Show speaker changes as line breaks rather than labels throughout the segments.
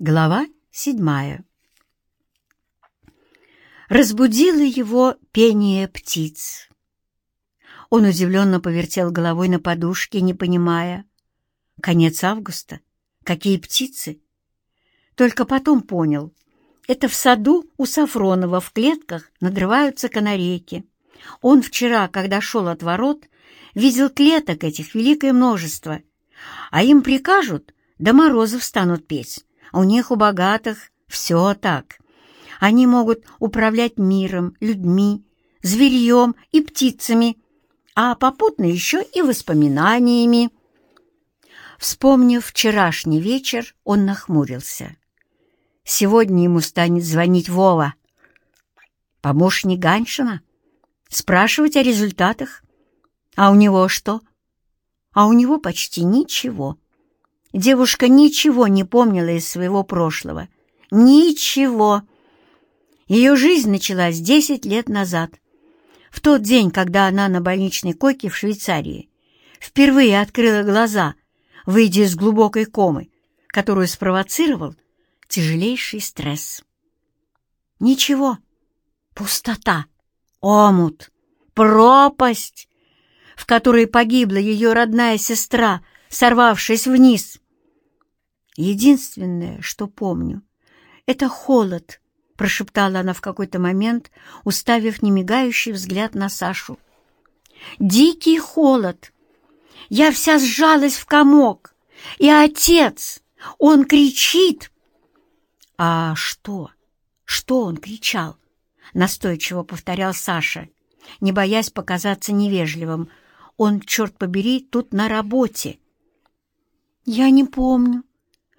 Глава седьмая. Разбудило его пение птиц. Он удивленно повертел головой на подушке, не понимая. Конец августа? Какие птицы? Только потом понял. Это в саду у Сафронова в клетках надрываются канарейки. Он вчера, когда шел от ворот, видел клеток этих великое множество, а им прикажут, до морозов станут петь. У них, у богатых, все так. Они могут управлять миром, людьми, зверьем и птицами, а попутно еще и воспоминаниями. Вспомнив вчерашний вечер, он нахмурился. Сегодня ему станет звонить Вова, помощник Ганшина, спрашивать о результатах. А у него что? А у него почти ничего. Девушка ничего не помнила из своего прошлого. Ничего. Ее жизнь началась десять лет назад. В тот день, когда она на больничной койке в Швейцарии впервые открыла глаза, выйдя из глубокой комы, которую спровоцировал тяжелейший стресс. Ничего. Пустота. Омут. Пропасть, в которой погибла ее родная сестра — сорвавшись вниз. Единственное, что помню, — это холод, — прошептала она в какой-то момент, уставив немигающий взгляд на Сашу. «Дикий холод! Я вся сжалась в комок, и отец, он кричит!» «А что? Что он кричал?» — настойчиво повторял Саша, не боясь показаться невежливым. «Он, черт побери, тут на работе!» «Я не помню».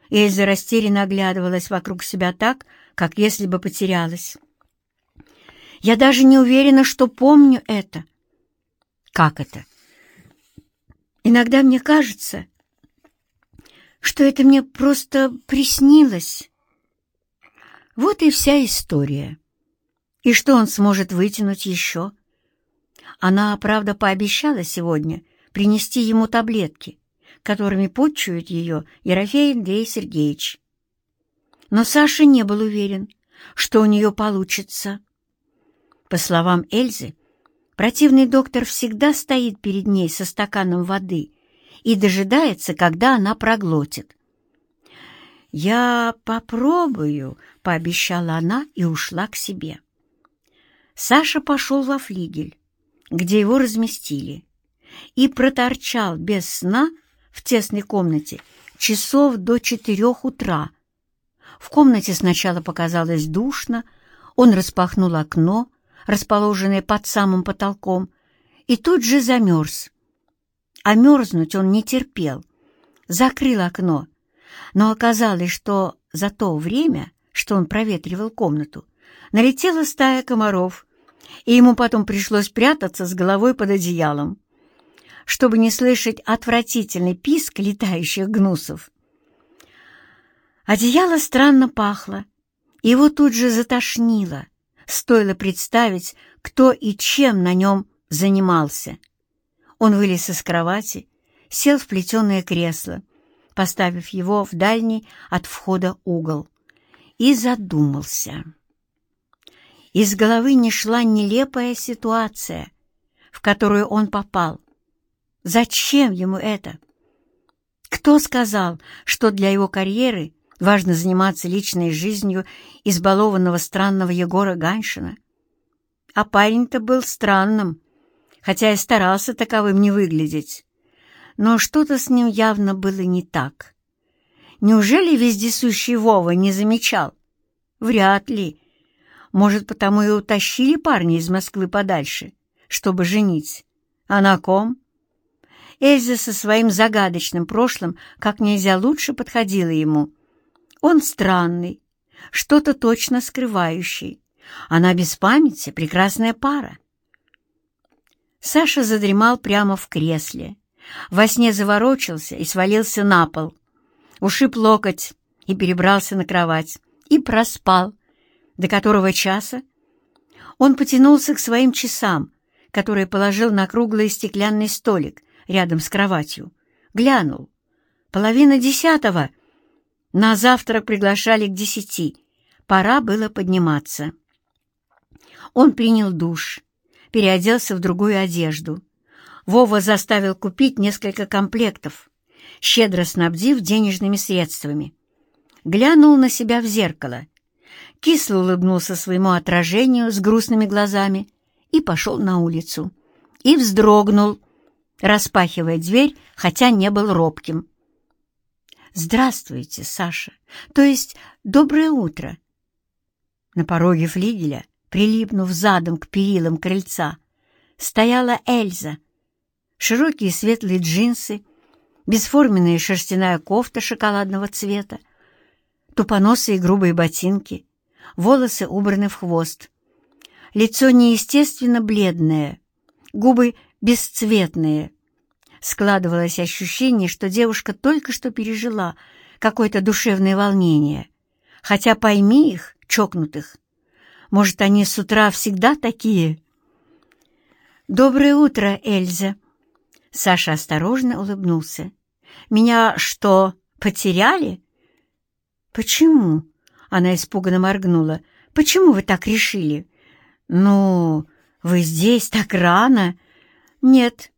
Эльза растерянно оглядывалась вокруг себя так, как если бы потерялась. «Я даже не уверена, что помню это». «Как это?» «Иногда мне кажется, что это мне просто приснилось». Вот и вся история. И что он сможет вытянуть еще? Она, правда, пообещала сегодня принести ему таблетки, которыми почует ее Ерофей Андрей Сергеевич. Но Саша не был уверен, что у нее получится. По словам Эльзы, противный доктор всегда стоит перед ней со стаканом воды и дожидается, когда она проглотит. «Я попробую», — пообещала она и ушла к себе. Саша пошел во флигель, где его разместили, и проторчал без сна в тесной комнате часов до четырех утра. В комнате сначала показалось душно, он распахнул окно, расположенное под самым потолком, и тут же замерз. А мерзнуть он не терпел. Закрыл окно, но оказалось, что за то время, что он проветривал комнату, налетела стая комаров, и ему потом пришлось прятаться с головой под одеялом чтобы не слышать отвратительный писк летающих гнусов. Одеяло странно пахло, его тут же затошнило, стоило представить, кто и чем на нем занимался. Он вылез из кровати, сел в плетеное кресло, поставив его в дальний от входа угол, и задумался. Из головы не шла нелепая ситуация, в которую он попал. Зачем ему это? Кто сказал, что для его карьеры важно заниматься личной жизнью избалованного странного Егора Ганшина? А парень-то был странным, хотя и старался таковым не выглядеть. Но что-то с ним явно было не так. Неужели вездесущий Вова не замечал? Вряд ли. Может, потому и утащили парня из Москвы подальше, чтобы женить. А на ком? Эльза со своим загадочным прошлым как нельзя лучше подходила ему. Он странный, что-то точно скрывающий. Она без памяти, прекрасная пара. Саша задремал прямо в кресле. Во сне заворочился и свалился на пол. Ушиб локоть и перебрался на кровать. И проспал. До которого часа? Он потянулся к своим часам, которые положил на круглый стеклянный столик, рядом с кроватью. Глянул. Половина десятого. На завтрак приглашали к десяти. Пора было подниматься. Он принял душ, переоделся в другую одежду. Вова заставил купить несколько комплектов, щедро снабдив денежными средствами. Глянул на себя в зеркало, кисло улыбнулся своему отражению с грустными глазами и пошел на улицу. И вздрогнул, распахивая дверь, хотя не был робким. «Здравствуйте, Саша, то есть доброе утро». На пороге флигеля, прилипнув задом к перилам крыльца, стояла Эльза. Широкие светлые джинсы, бесформенная шерстяная кофта шоколадного цвета, тупоносые грубые ботинки, волосы убраны в хвост. Лицо неестественно бледное, губы бесцветные. Складывалось ощущение, что девушка только что пережила какое-то душевное волнение. Хотя пойми их, чокнутых. Может, они с утра всегда такие? «Доброе утро, Эльза!» Саша осторожно улыбнулся. «Меня что, потеряли?» «Почему?» — она испуганно моргнула. «Почему вы так решили?» «Ну, вы здесь так рано?» «Нет,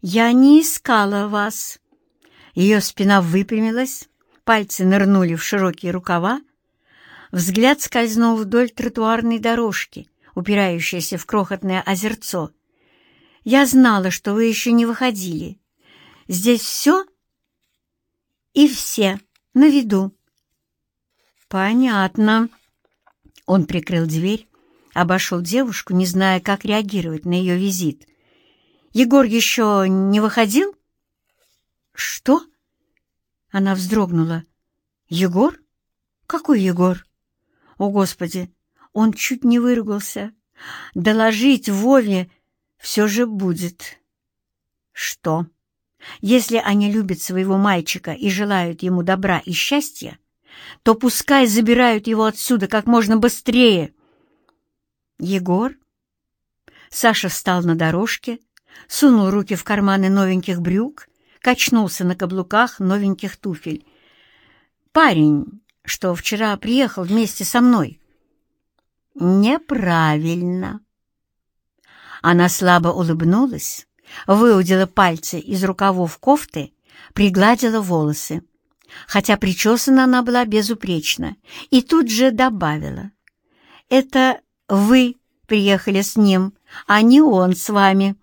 я не искала вас». Ее спина выпрямилась, пальцы нырнули в широкие рукава, взгляд скользнул вдоль тротуарной дорожки, упирающейся в крохотное озерцо. «Я знала, что вы еще не выходили. Здесь все и все на виду». «Понятно». Он прикрыл дверь, обошел девушку, не зная, как реагировать на ее визит. «Егор еще не выходил?» «Что?» Она вздрогнула. «Егор? Какой Егор?» «О, Господи!» Он чуть не выругался. «Доложить Вове все же будет». «Что? Если они любят своего мальчика и желают ему добра и счастья, то пускай забирают его отсюда как можно быстрее. Егор? Саша встал на дорожке, сунул руки в карманы новеньких брюк, качнулся на каблуках новеньких туфель. Парень, что вчера приехал вместе со мной. Неправильно. Она слабо улыбнулась, выудила пальцы из рукавов кофты, пригладила волосы хотя причесана она была безупречно, и тут же добавила. «Это вы приехали с ним, а не он с вами».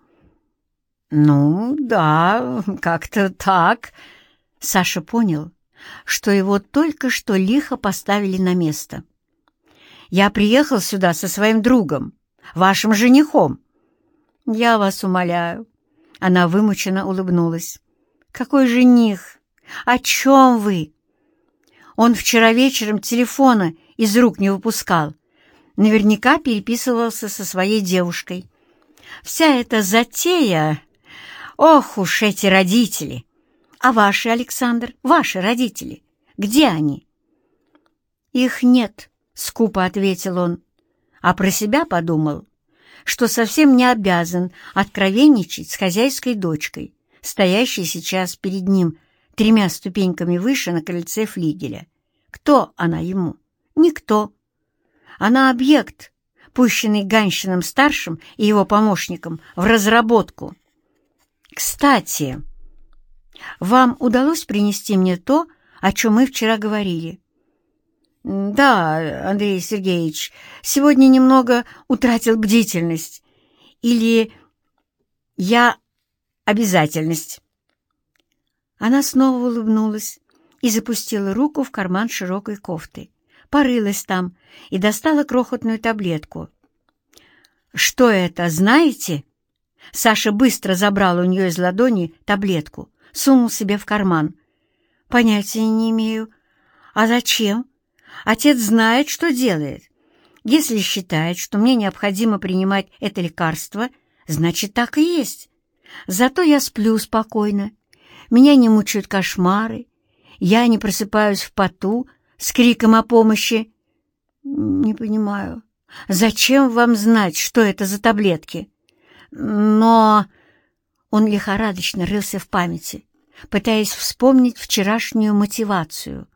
«Ну, да, как-то так». Саша понял, что его только что лихо поставили на место. «Я приехал сюда со своим другом, вашим женихом». «Я вас умоляю». Она вымученно улыбнулась. «Какой жених? «О чем вы?» Он вчера вечером телефона из рук не выпускал. Наверняка переписывался со своей девушкой. Вся эта затея... Ох уж эти родители! А ваши, Александр, ваши родители, где они? Их нет, — скупо ответил он, а про себя подумал, что совсем не обязан откровенничать с хозяйской дочкой, стоящей сейчас перед ним тремя ступеньками выше на крыльце флигеля. Кто она ему? Никто. Она объект, пущенный Ганщиным-старшим и его помощником в разработку. Кстати, вам удалось принести мне то, о чем мы вчера говорили? Да, Андрей Сергеевич, сегодня немного утратил бдительность. Или я обязательность. Она снова улыбнулась и запустила руку в карман широкой кофты, порылась там и достала крохотную таблетку. «Что это, знаете?» Саша быстро забрал у нее из ладони таблетку, сунул себе в карман. «Понятия не имею. А зачем? Отец знает, что делает. Если считает, что мне необходимо принимать это лекарство, значит, так и есть. Зато я сплю спокойно меня не мучают кошмары, я не просыпаюсь в поту с криком о помощи. Не понимаю, зачем вам знать, что это за таблетки? Но... Он лихорадочно рылся в памяти, пытаясь вспомнить вчерашнюю мотивацию.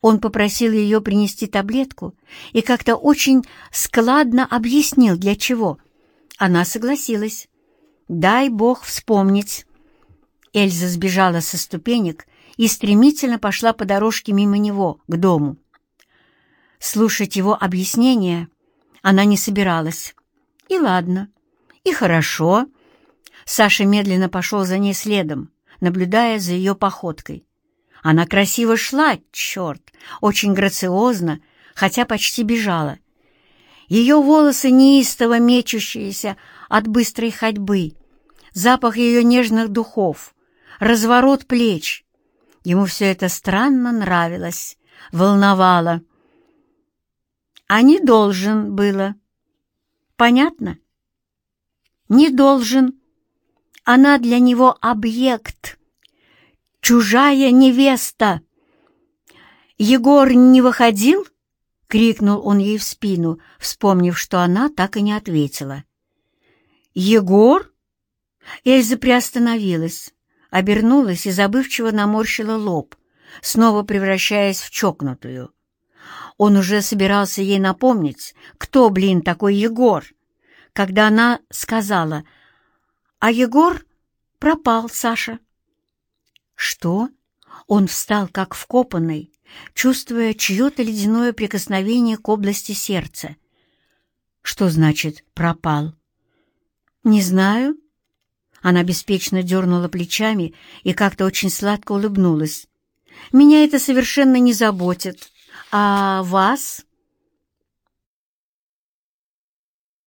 Он попросил ее принести таблетку и как-то очень складно объяснил, для чего. Она согласилась. «Дай Бог вспомнить». Эльза сбежала со ступенек и стремительно пошла по дорожке мимо него, к дому. Слушать его объяснения она не собиралась. И ладно, и хорошо. Саша медленно пошел за ней следом, наблюдая за ее походкой. Она красиво шла, черт, очень грациозно, хотя почти бежала. Ее волосы неистово мечущиеся от быстрой ходьбы, запах ее нежных духов, разворот плеч. Ему все это странно нравилось, волновало. А не должен было. Понятно? Не должен. Она для него объект чужая невеста!» «Егор не выходил?» — крикнул он ей в спину, вспомнив, что она так и не ответила. «Егор?» Эльза приостановилась, обернулась и забывчиво наморщила лоб, снова превращаясь в чокнутую. Он уже собирался ей напомнить, кто, блин, такой Егор, когда она сказала, «А Егор пропал, Саша». «Что?» Он встал, как вкопанный, чувствуя чье-то ледяное прикосновение к области сердца. «Что значит «пропал»?» «Не знаю». Она беспечно дернула плечами и как-то очень сладко улыбнулась. «Меня это совершенно не заботит. А вас?»